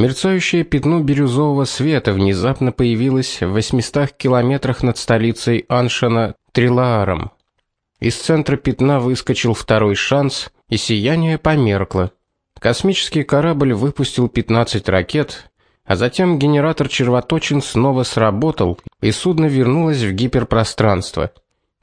Мерцающее пятно бирюзового света внезапно появилось в 800 километрах над столицей Аншана Трилааром. Из центра пятна выскочил второй шанс, и сияние померкло. Космический корабль выпустил 15 ракет, а затем генератор червоточин снова сработал, и судно вернулось в гиперпространство.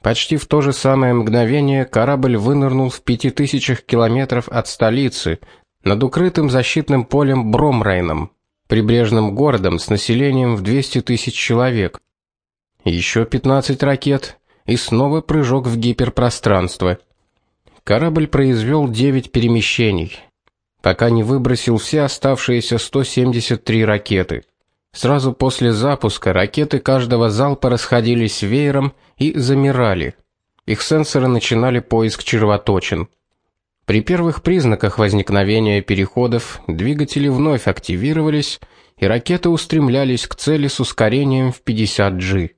Почти в то же самое мгновение корабль вынырнул в пяти тысячах километров от столицы, над укрытым защитным полем Бромрайном, прибрежным городом с населением в 200 тысяч человек. Еще 15 ракет и снова прыжок в гиперпространство. Корабль произвел 9 перемещений, пока не выбросил все оставшиеся 173 ракеты. Сразу после запуска ракеты каждого залпа расходились веером и замирали. Их сенсоры начинали поиск червоточин. При первых признаках возникновения переходов двигатели вновь активировались, и ракеты устремлялись к цели с ускорением в 50G.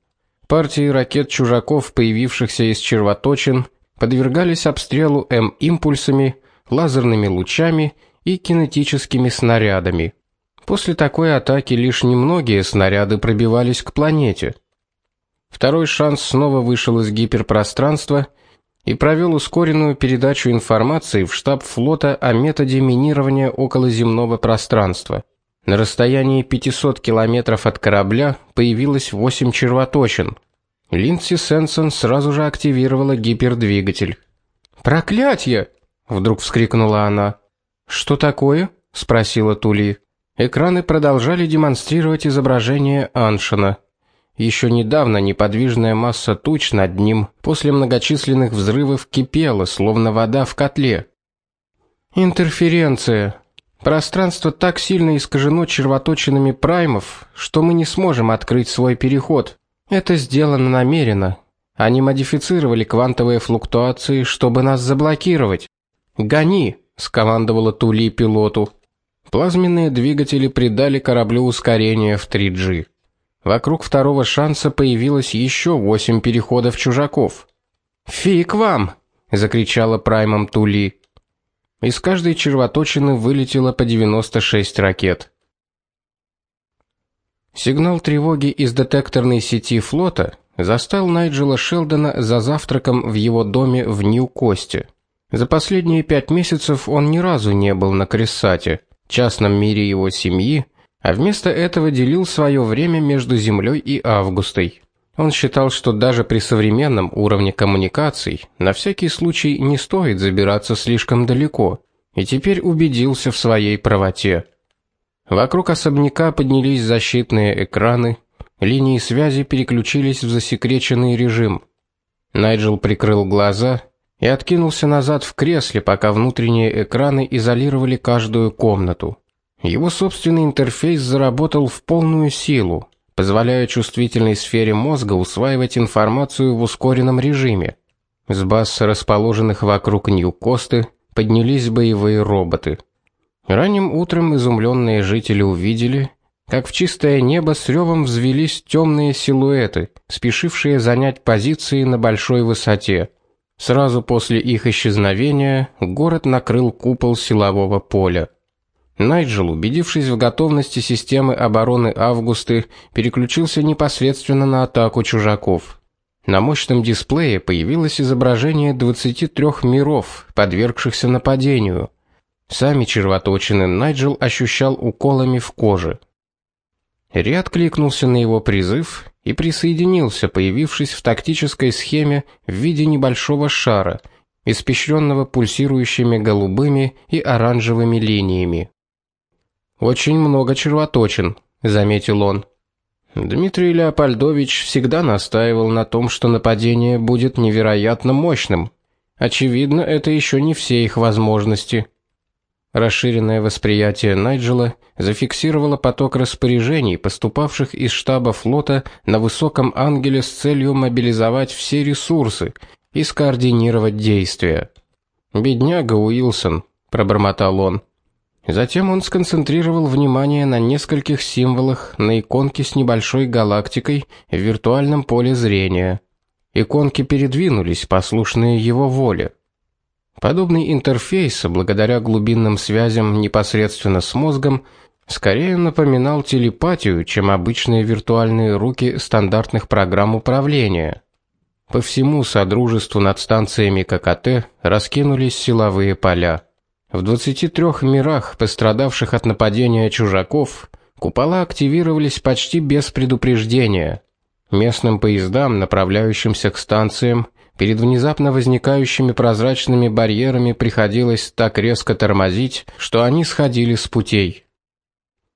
Партии ракет чужаков, появившихся из червоточин, подвергались обстрелу М-импульсами, лазерными лучами и кинетическими снарядами. После такой атаки лишь немногие снаряды пробивались к планете. Второй шанс снова вышел из гиперпространства и провел ускоренную передачу информации в штаб флота о методе минирования околоземного пространства. На расстоянии 500 километров от корабля появилось 8 червоточин. Линдси Сенсон сразу же активировала гипердвигатель. "Проклятье!" вдруг вскрикнула она. "Что такое?" спросила Тули. Экраны продолжали демонстрировать изображение Аншина. Еще недавно неподвижная масса туч над ним после многочисленных взрывов кипела, словно вода в котле. Интерференция. Пространство так сильно искажено червоточинами праймов, что мы не сможем открыть свой переход. Это сделано намеренно. Они модифицировали квантовые флуктуации, чтобы нас заблокировать. Гони, скомандовала Тули пилоту. Плазменные двигатели придали кораблю ускорение в 3G. Вокруг второго шанса появилось еще восемь переходов чужаков. "Фиг вам!" закричала праймом Тули. Из каждой червоточины вылетело по 96 ракет. Сигнал тревоги из детекторной сети флота застал Найджела Шелдона за завтраком в его доме в Нью-Косте. За последние пять месяцев он ни разу не был на Крессате, частном мире его семьи, а вместо этого делил свое время между Землей и Августой. Он считал, что даже при современном уровне коммуникаций на всякий случай не стоит забираться слишком далеко, и теперь убедился в своей правоте. Вокруг особняка поднялись защитные экраны, линии связи переключились в засекреченный режим. Найджел прикрыл глаза и откинулся назад в кресле, пока внутренние экраны изолировали каждую комнату. Его собственный интерфейс заработал в полную силу, позволяя чувствительной сфере мозга усваивать информацию в ускоренном режиме. С баз, расположенных вокруг Нью-Косты, поднялись боевые роботы. Ранним утром изумленные жители увидели, как в чистое небо с ревом взвились темные силуэты, спешившие занять позиции на большой высоте. Сразу после их исчезновения город накрыл купол силового поля. Найджел, убедившись в готовности системы обороны Августы, переключился непосредственно на атаку чужаков. На мощном дисплее появилось изображение 23 миров, подвергшихся нападению. Сами червоточины Найджел ощущал уколами в коже. Ри откликнулся на его призыв и присоединился, появившись в тактической схеме в виде небольшого шара, испещренного пульсирующими голубыми и оранжевыми линиями. Очень много червоточин, заметил он. Дмитрий Леопольдович всегда настаивал на том, что нападение будет невероятно мощным. Очевидно, это еще не все их возможности. Расширенное восприятие Найджела зафиксировало поток распоряжений, поступавших из штаба флота на высоком ангеле с целью мобилизовать все ресурсы и скоординировать действия. Бедняга Уилсон, пробормотал он. Затем он сконцентрировал внимание на нескольких символах на иконке с небольшой галактикой в виртуальном поле зрения. Иконки передвинулись, послушные его воле. Подобный интерфейс, благодаря глубинным связям непосредственно с мозгом, скорее напоминал телепатию, чем обычные виртуальные руки стандартных программ управления. По всему содружеству над станциями ККТ раскинулись силовые поля. В 23 мирах, пострадавших от нападения чужаков, купола активировались почти без предупреждения. Местным поездам, направляющимся к станциям, перед внезапно возникающими прозрачными барьерами приходилось так резко тормозить, что они сходили с путей.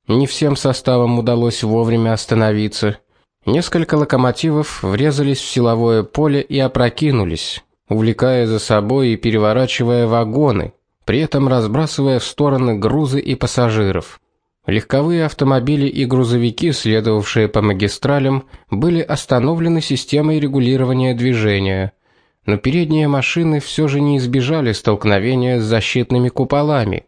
Не всем составам удалось вовремя остановиться. Несколько локомотивов врезались в силовое поле и опрокинулись, увлекая за собой и переворачивая вагоны, при этом разбрасывая в стороны грузы и пассажиров. Легковые автомобили и грузовики, следовавшие по магистралям, были остановлены системой регулирования движения, но передние машины все же не избежали столкновения с защитными куполами.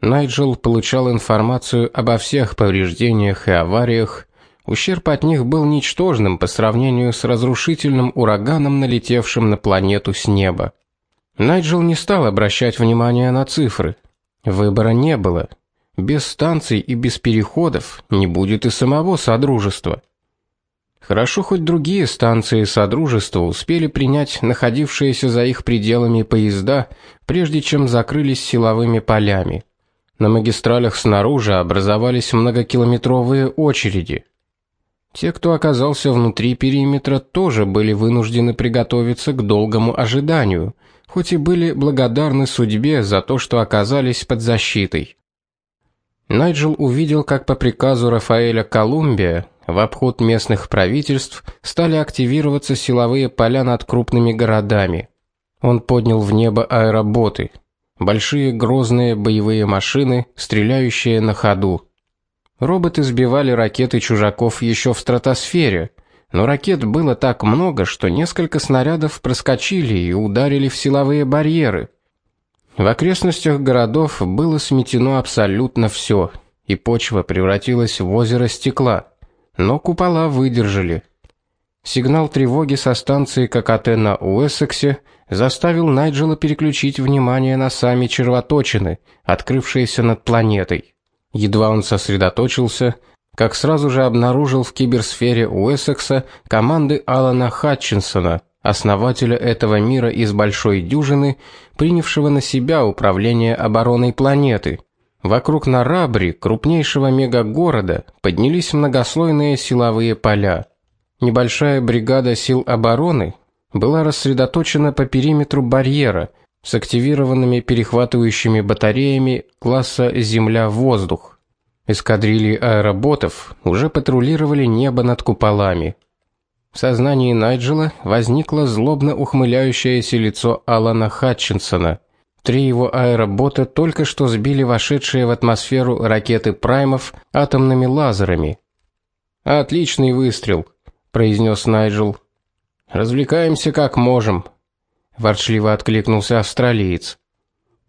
Найджел получал информацию обо всех повреждениях и авариях. Ущерб от них был ничтожным по сравнению с разрушительным ураганом, налетевшим на планету с неба. Найджел не стал обращать внимания на цифры. Выбора не было. Без станций и без переходов не будет и самого содружества. Хорошо хоть другие станции содружества успели принять находившиеся за их пределами поезда, прежде чем закрылись силовыми полями. На магистралях снаружи образовались многокилометровые очереди. Те, кто оказался внутри периметра, тоже были вынуждены приготовиться к долгому ожиданию, хоть и были благодарны судьбе за то, что оказались под защитой. Найджел увидел, как по приказу Рафаэля Колумбия в обход местных правительств стали активироваться силовые поля над крупными городами. Он поднял в небо аэроботы, большие грозные боевые машины, стреляющие на ходу. Роботы сбивали ракеты чужаков еще в стратосфере, но ракет было так много, что несколько снарядов проскочили и ударили в силовые барьеры. В окрестностях городов было сметено абсолютно все, и почва превратилась в озеро стекла. Но купола выдержали. Сигнал тревоги со станции ККТ на Уэссексе заставил Найджела переключить внимание на сами червоточины, открывшиеся над планетой. Едва он сосредоточился, как сразу же обнаружил в киберсфере Уэссекса команды Алана Хатчинсона – основателя этого мира из большой дюжины, принявшего на себя управление обороной планеты. Вокруг Нарабри, крупнейшего мегагорода, поднялись многослойные силовые поля. Небольшая бригада сил обороны была рассредоточена по периметру барьера с активированными перехватывающими батареями класса Земля-воздух. Эскадрильи аэроботов уже патрулировали небо над куполами. В сознании Найджела возникло злобно ухмыляющееся лицо Алана Хатчинсона. Три его аэробота только что сбили вошедшие в атмосферу ракеты Праймов атомными лазерами. Отличный выстрел, произнес Найджел. Развлекаемся как можем, ворчливо откликнулся австралиец.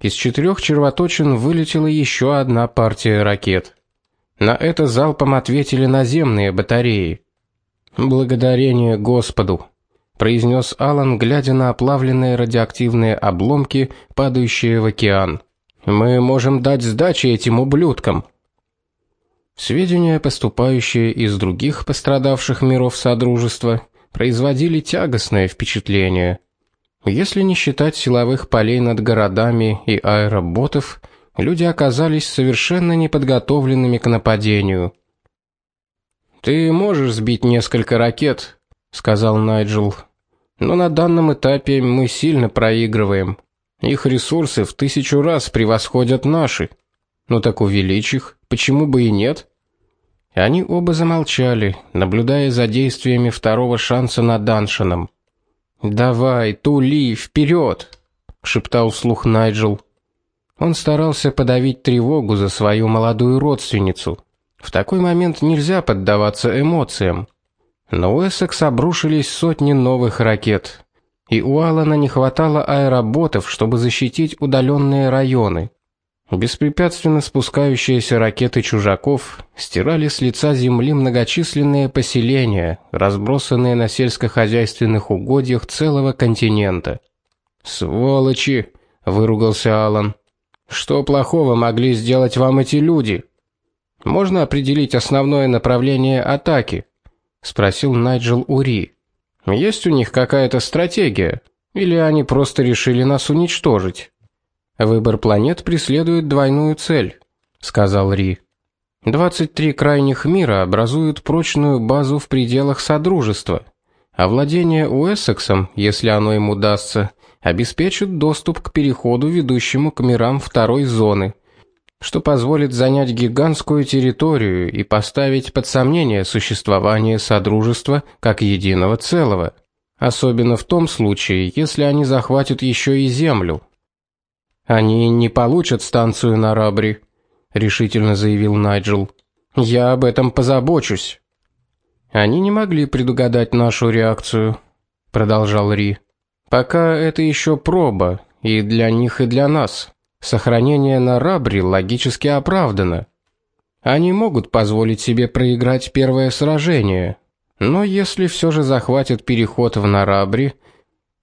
Из четырех червоточин вылетела еще одна партия ракет. На это залпом ответили наземные батареи. Благодарение Господу, произнес Алан, глядя на оплавленные радиоактивные обломки, падающие в океан. Мы можем дать сдачи этим ублюдкам. Сведения, поступающие из других пострадавших миров содружества, производили тягостное впечатление. Если не считать силовых полей над городами и аэроботов, люди оказались совершенно неподготовленными к нападению. Ты можешь сбить несколько ракет, сказал Найджел. Но на данном этапе мы сильно проигрываем. Их ресурсы в тысячу раз превосходят наши. Ну так увеличь их, почему бы и нет? Они оба замолчали, наблюдая за действиями второго шанса над Даншином. "Давай, тули вперед!» — шептал вслух Найджел. Он старался подавить тревогу за свою молодую родственницу. В такой момент нельзя поддаваться эмоциям. На Уэссекс обрушились сотни новых ракет, и у Алана не хватало аэроботов, чтобы защитить удаленные районы. Беспрепятственно спускающиеся ракеты чужаков стирали с лица земли многочисленные поселения, разбросанные на сельскохозяйственных угодьях целого континента. Можно определить основное направление атаки, спросил Найджел Ури. Есть у них какая-то стратегия или они просто решили нас уничтожить? Выбор планет преследует двойную цель, сказал Ри. 23 крайних мира образуют прочную базу в пределах содружества, а владение Уэссексом, если оно ему удастся, обеспечит доступ к переходу, ведущему к мирам второй зоны, что позволит занять гигантскую территорию и поставить под сомнение существование содружества как единого целого, особенно в том случае, если они захватят еще и землю. Они не получат станцию на Рабри, решительно заявил Найджел. Я об этом позабочусь. Они не могли предугадать нашу реакцию, продолжал Ри. Пока это еще проба, и для них, и для нас. Сохранение на Рабре логически оправдано. Они могут позволить себе проиграть первое сражение, но если все же захватят переход в Нарабри,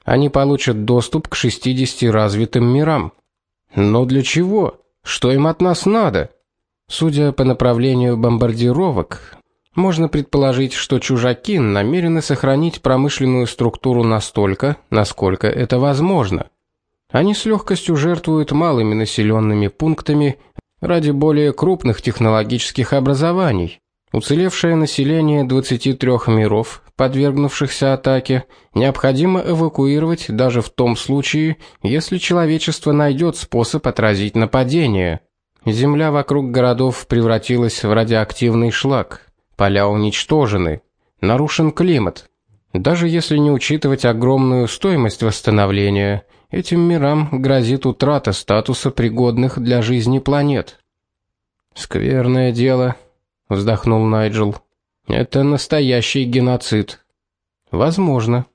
они получат доступ к 60 развитым мирам. Но для чего? Что им от нас надо? Судя по направлению бомбардировок, можно предположить, что чужаки намерены сохранить промышленную структуру настолько, насколько это возможно. Они с легкостью жертвуют малыми населенными пунктами ради более крупных технологических образований. Уцелевшее население 23 миров, подвергнувшихся атаке, необходимо эвакуировать даже в том случае, если человечество найдет способ отразить нападение. Земля вокруг городов превратилась в радиоактивный шлак. Поля уничтожены, нарушен климат. Даже если не учитывать огромную стоимость восстановления, этим мирам грозит утрата статуса пригодных для жизни планет. Скверное дело, вздохнул Найджел. Это настоящий геноцид. Возможно.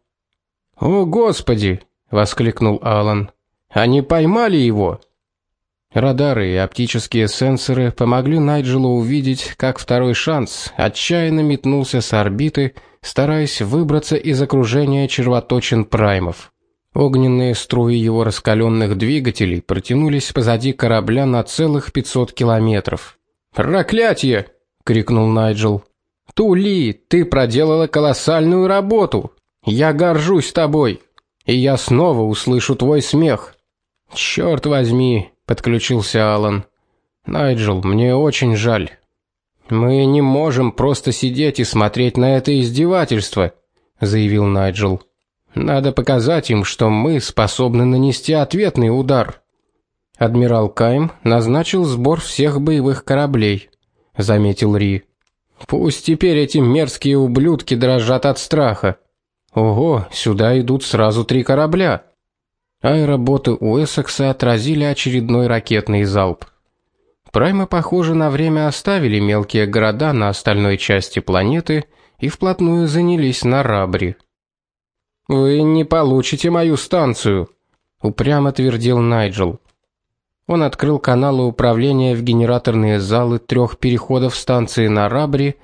О, господи, воскликнул Алан. Они поймали его. Радары и оптические сенсоры помогли Найджелу увидеть, как второй шанс отчаянно метнулся с орбиты, стараясь выбраться из окружения червоточин праймов. Огненные струи его раскаленных двигателей протянулись позади корабля на целых 500 километров. "Проклятие!" крикнул Найджел. "Тули, ты проделала колоссальную работу. Я горжусь тобой, и я снова услышу твой смех". Черт возьми, подключился Алан. Найджел, мне очень жаль. Мы не можем просто сидеть и смотреть на это издевательство, заявил Найджел. Надо показать им, что мы способны нанести ответный удар. Адмирал Кайм назначил сбор всех боевых кораблей заметил Ри. Пусть теперь эти мерзкие ублюдки дрожат от страха. Ого, сюда идут сразу три корабля. Аэроботы Уэссекса отразили очередной ракетный залп. Праймы, похоже, на время оставили мелкие города на остальной части планеты и вплотную занялись на Рабри. Вы не получите мою станцию, упрямо твердил Найджел. Он открыл каналы управления в генераторные залы трех переходов станции на Рабри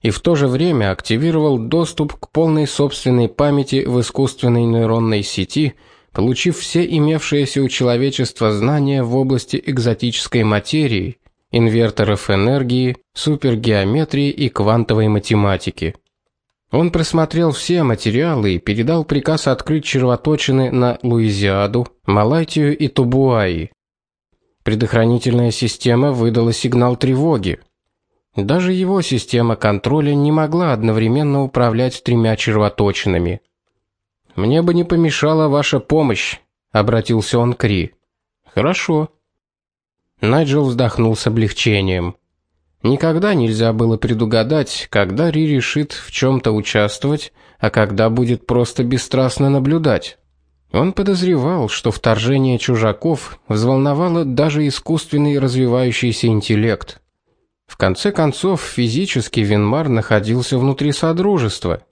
и в то же время активировал доступ к полной собственной памяти в искусственной нейронной сети, получив все имевшиеся у человечества знания в области экзотической материи, инверторов энергии, супергеометрии и квантовой математики. Он просмотрел все материалы и передал приказ открыть червоточины на Луизиаду, Малайзию и Тубуаи. Предохранительная система выдала сигнал тревоги. Даже его система контроля не могла одновременно управлять тремя червоточинами. Мне бы не помешала ваша помощь, обратился он к Ри. Хорошо. Найджел вздохнул с облегчением. Никогда нельзя было предугадать, когда Ри решит в чем то участвовать, а когда будет просто бесстрастно наблюдать. Он подозревал, что вторжение чужаков взволновало даже искусственный развивающийся интеллект. В конце концов, физически Винмар находился внутри содружества.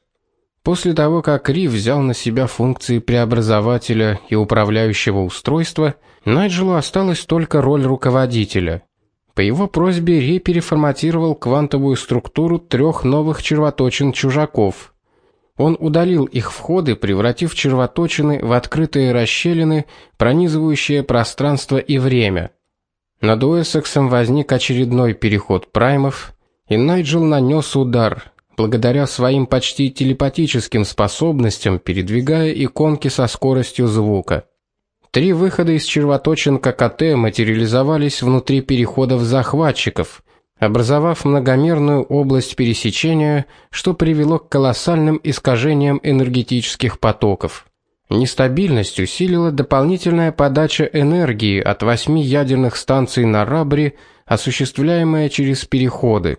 После того, как Ри взял на себя функции преобразователя и управляющего устройства, Найджелу осталась только роль руководителя. По его просьбе Ри переформатировал квантовую структуру трех новых червоточин чужаков – он удалил их входы, превратив червоточины в открытые расщелины, пронизывающие пространство и время. Над Уэссексом возник очередной переход праймов, и Найджел нанес удар, благодаря своим почти телепатическим способностям, передвигая иконки со скоростью звука. Три выхода из червоточин ККТ материализовались внутри переходов захватчиков, образовав многомерную область пересечения, что привело к колоссальным искажениям энергетических потоков. Нестабильность усилила дополнительная подача энергии от восьми ядерных станций на Рабре, осуществляемая через переходы.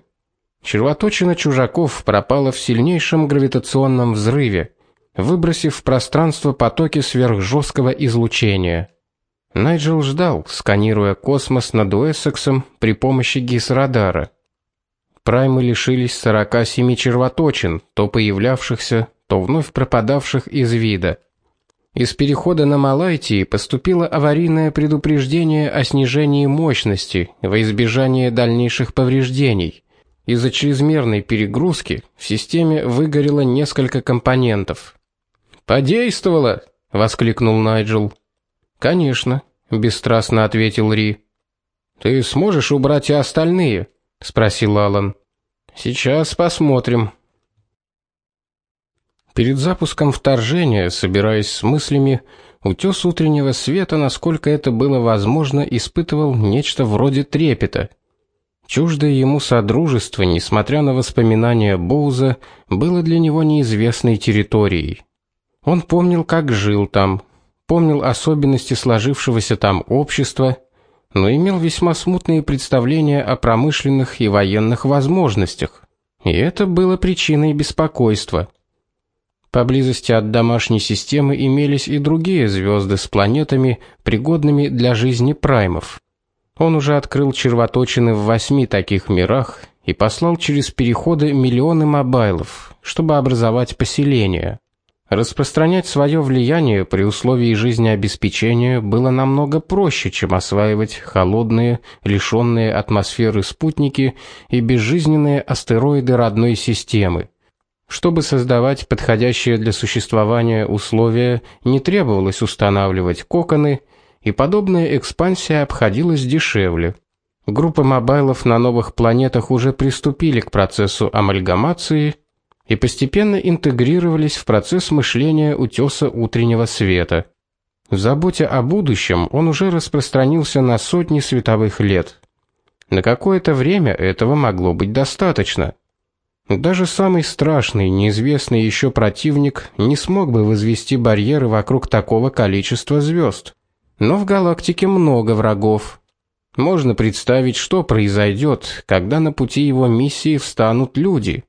Червоточина чужаков пропала в сильнейшем гравитационном взрыве, выбросив в пространство потоки сверхжесткого излучения. Найджел ждал, сканируя космос над Уэссексом при помощи гисрадара. Праймы лишились 47 червоточин, то появлявшихся, то вновь пропадавших из вида. Из перехода на Малайтии поступило аварийное предупреждение о снижении мощности во избежание дальнейших повреждений. Из-за чрезмерной перегрузки в системе выгорело несколько компонентов. "Подействовало", воскликнул Найджел. "Конечно", бесстрастно ответил Ри. "Ты сможешь убрать и остальные?" спросил Алан. "Сейчас посмотрим", Перед запуском вторжения, собираясь с мыслями, утес утреннего света, насколько это было возможно, испытывал нечто вроде трепета. Чуждое ему содружество, несмотря на воспоминания Боуза, было для него неизвестной территорией. Он помнил, как жил там, помнил особенности сложившегося там общества, но имел весьма смутные представления о промышленных и военных возможностях. И это было причиной беспокойства. Поблизости от домашней системы имелись и другие звезды с планетами, пригодными для жизни праймов. Он уже открыл червоточины в восьми таких мирах и послал через переходы миллионы мобайлов, чтобы образовать поселения. Распространять свое влияние при условии жизнеобеспечения было намного проще, чем осваивать холодные, лишенные атмосферы спутники и безжизненные астероиды родной системы. Чтобы создавать подходящие для существования условия, не требовалось устанавливать коконы, и подобная экспансия обходилась дешевле. Группы мобайлов на новых планетах уже приступили к процессу амальгамации и постепенно интегрировались в процесс мышления утёса утреннего света. В заботе о будущем он уже распространился на сотни световых лет. На какое-то время этого могло быть достаточно. Даже самый страшный, неизвестный еще противник не смог бы возвести барьеры вокруг такого количества звезд. Но в галактике много врагов. Можно представить, что произойдет, когда на пути его миссии встанут люди.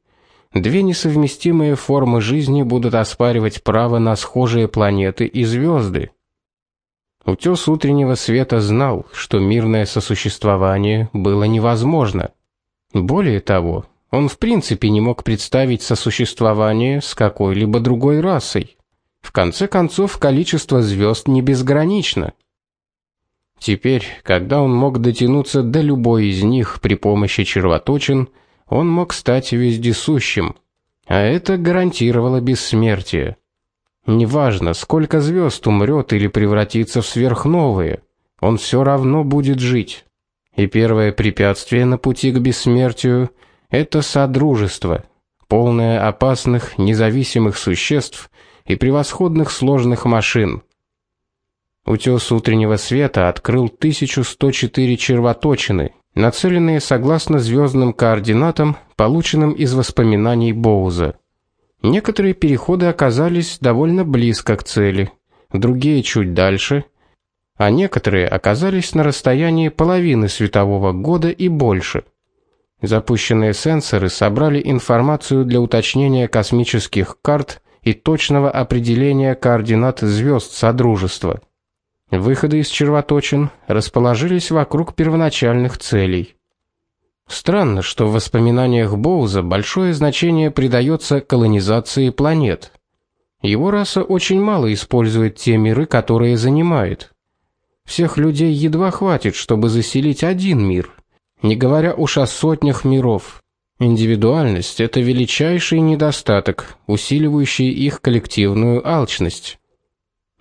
Две несовместимые формы жизни будут оспаривать право на схожие планеты и звезды. Утес утреннего света знал, что мирное сосуществование было невозможно. Более того, он в принципе не мог представить сосуществование с какой-либо другой расой. В конце концов, количество звезд не безгранично. Теперь, когда он мог дотянуться до любой из них при помощи червоточин, он мог стать вездесущим, а это гарантировало бессмертие. Неважно, сколько звезд умрет или превратится в сверхновые, он все равно будет жить. И первое препятствие на пути к бессмертию это содружество, полное опасных, независимых существ и превосходных сложных машин. Утес утреннего света открыл 1104 червоточины, нацеленные согласно звездным координатам, полученным из воспоминаний Боуза. Некоторые переходы оказались довольно близко к цели, другие чуть дальше, а некоторые оказались на расстоянии половины светового года и больше. Запущенные сенсоры собрали информацию для уточнения космических карт и точного определения координат звезд Содружества. Выходы из червоточин расположились вокруг первоначальных целей. Странно, что в воспоминаниях Боуза большое значение придается колонизации планет. Его раса очень мало использует те миры, которые занимает. Всех людей едва хватит, чтобы заселить один мир не говоря уж о сотнях миров. Индивидуальность это величайший недостаток, усиливающий их коллективную алчность.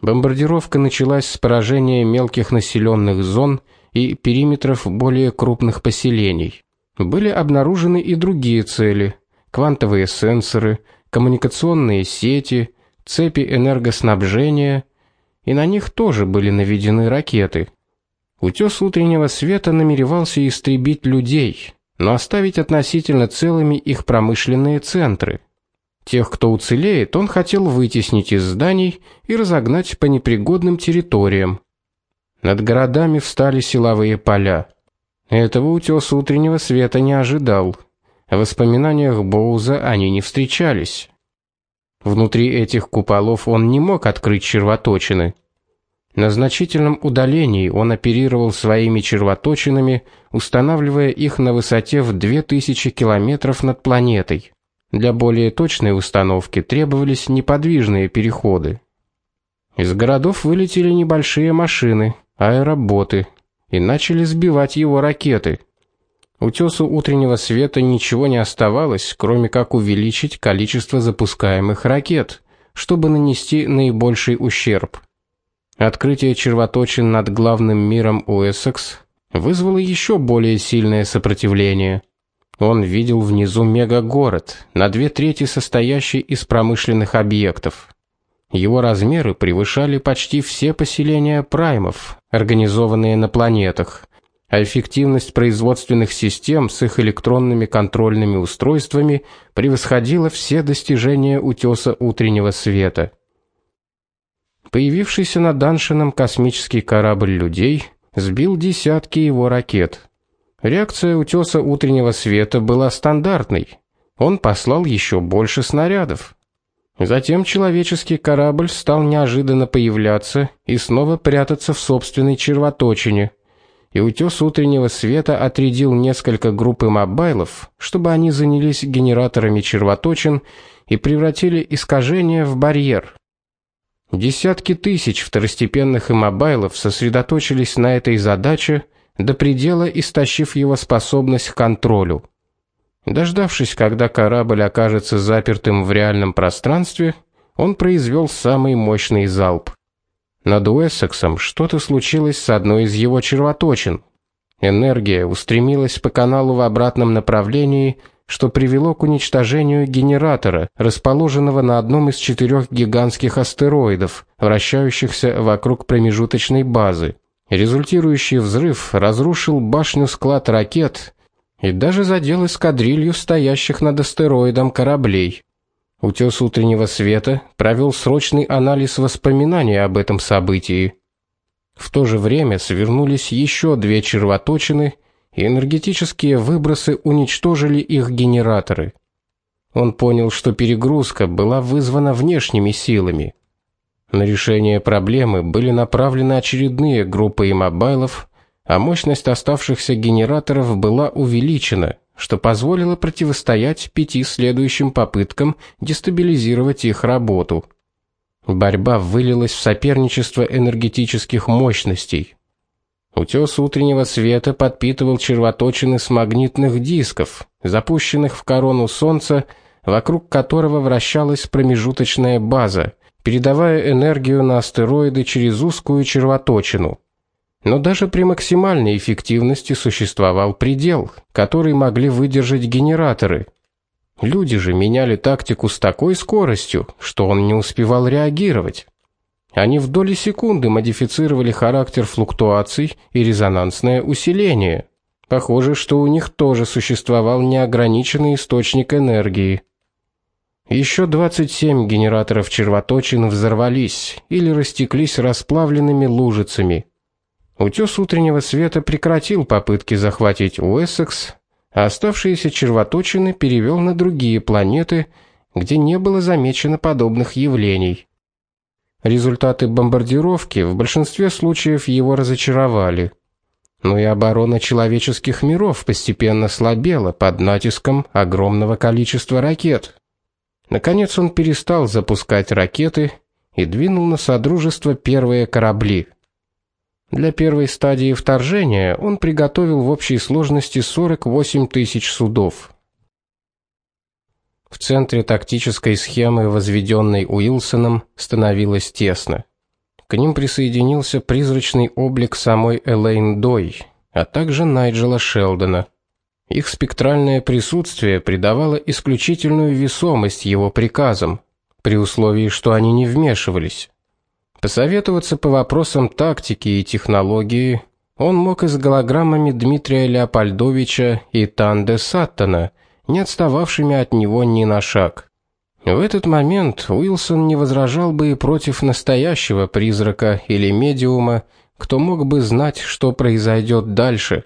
Бомбардировка началась с поражения мелких населенных зон и периметров более крупных поселений. Были обнаружены и другие цели: квантовые сенсоры, коммуникационные сети, цепи энергоснабжения, и на них тоже были наведены ракеты. Утёс утреннего света намеревался истребить людей, но оставить относительно целыми их промышленные центры. Тех, кто уцелеет, он хотел вытеснить из зданий и разогнать по непригодным территориям. Над городами встали силовые поля. Этого утёс утреннего света не ожидал. В воспоминаниях Боуза они не встречались. Внутри этих куполов он не мог открыть червоточины. На значительном удалении он оперировал своими червоточинами, устанавливая их на высоте в 2000 километров над планетой. Для более точной установки требовались неподвижные переходы. Из городов вылетели небольшие машины, аэроботы, и начали сбивать его ракеты. Утесу утреннего света ничего не оставалось, кроме как увеличить количество запускаемых ракет, чтобы нанести наибольший ущерб. Открытие червоточин над главным миром Уэссекс вызвало еще более сильное сопротивление. Он видел внизу мегагород, на две трети состоящий из промышленных объектов. Его размеры превышали почти все поселения праймов, организованные на планетах, а эффективность производственных систем с их электронными контрольными устройствами превосходила все достижения утёса утреннего света. Появившийся над Даншином космический корабль людей сбил десятки его ракет. Реакция утёса утреннего света была стандартной. Он послал еще больше снарядов. Затем человеческий корабль стал неожиданно появляться и снова прятаться в собственной червоточине. И утёс утреннего света отрядил несколько групп мобайлов, чтобы они занялись генераторами червоточин и превратили искажение в барьер. Десятки тысяч второстепенных иммобайлов сосредоточились на этой задаче, до предела истощив его способность к контролю. Дождавшись, когда корабль окажется запертым в реальном пространстве, он произвел самый мощный залп. Над Уэссексом что-то случилось с одной из его червоточин. Энергия устремилась по каналу в обратном направлении, что привело к уничтожению генератора, расположенного на одном из четырех гигантских астероидов, вращающихся вокруг промежуточной базы. Результирующий взрыв разрушил башню-склад ракет и даже задел эскадрилью стоящих над астероидом кораблей. Утес утреннего света провел срочный анализ воспоминаний об этом событии. В то же время свернулись еще две червоточины, энергетические выбросы уничтожили их генераторы. Он понял, что перегрузка была вызвана внешними силами. На решение проблемы были направлены очередные группы иммобайлов, а мощность оставшихся генераторов была увеличена, что позволило противостоять пяти следующим попыткам дестабилизировать их работу. Борьба вылилась в соперничество энергетических мощностей. Утес утреннего света подпитывал червоточины с магнитных дисков, запущенных в корону солнца, вокруг которого вращалась промежуточная база, передавая энергию на астероиды через узкую червоточину. Но даже при максимальной эффективности существовал предел, который могли выдержать генераторы. Люди же меняли тактику с такой скоростью, что он не успевал реагировать. Они в доли секунды модифицировали характер флуктуаций и резонансное усиление. Похоже, что у них тоже существовал неограниченный источник энергии. Еще 27 генераторов червоточин взорвались или растеклись расплавленными лужицами. Утес утреннего света прекратил попытки захватить Уэссекс, а оставшиеся червоточины перевел на другие планеты, где не было замечено подобных явлений. Результаты бомбардировки в большинстве случаев его разочаровали. Но и оборона человеческих миров постепенно слабела под натиском огромного количества ракет. Наконец он перестал запускать ракеты и двинул на содружество первые корабли. Для первой стадии вторжения он приготовил в общей сложности 48 тысяч судов. В центре тактической схемы, возведенной Уилсоном, становилось тесно. К ним присоединился призрачный облик самой Элейн Дой, а также Найджела Шелдона. Их спектральное присутствие придавало исключительную весомость его приказам, при условии, что они не вмешивались. Посоветоваться по вопросам тактики и технологии он мог и с голограммами Дмитрия Леопольдовича и Танде Саттона, не отстававшими от него ни на шаг. В этот момент Уилсон не возражал бы и против настоящего призрака или медиума, кто мог бы знать, что произойдет дальше,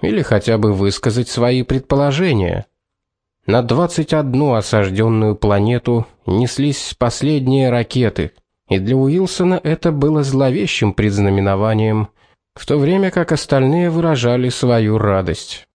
или хотя бы высказать свои предположения. На 21 осажденную планету неслись последние ракеты, и для Уилсона это было зловещим предзнаменованием, в то время как остальные выражали свою радость.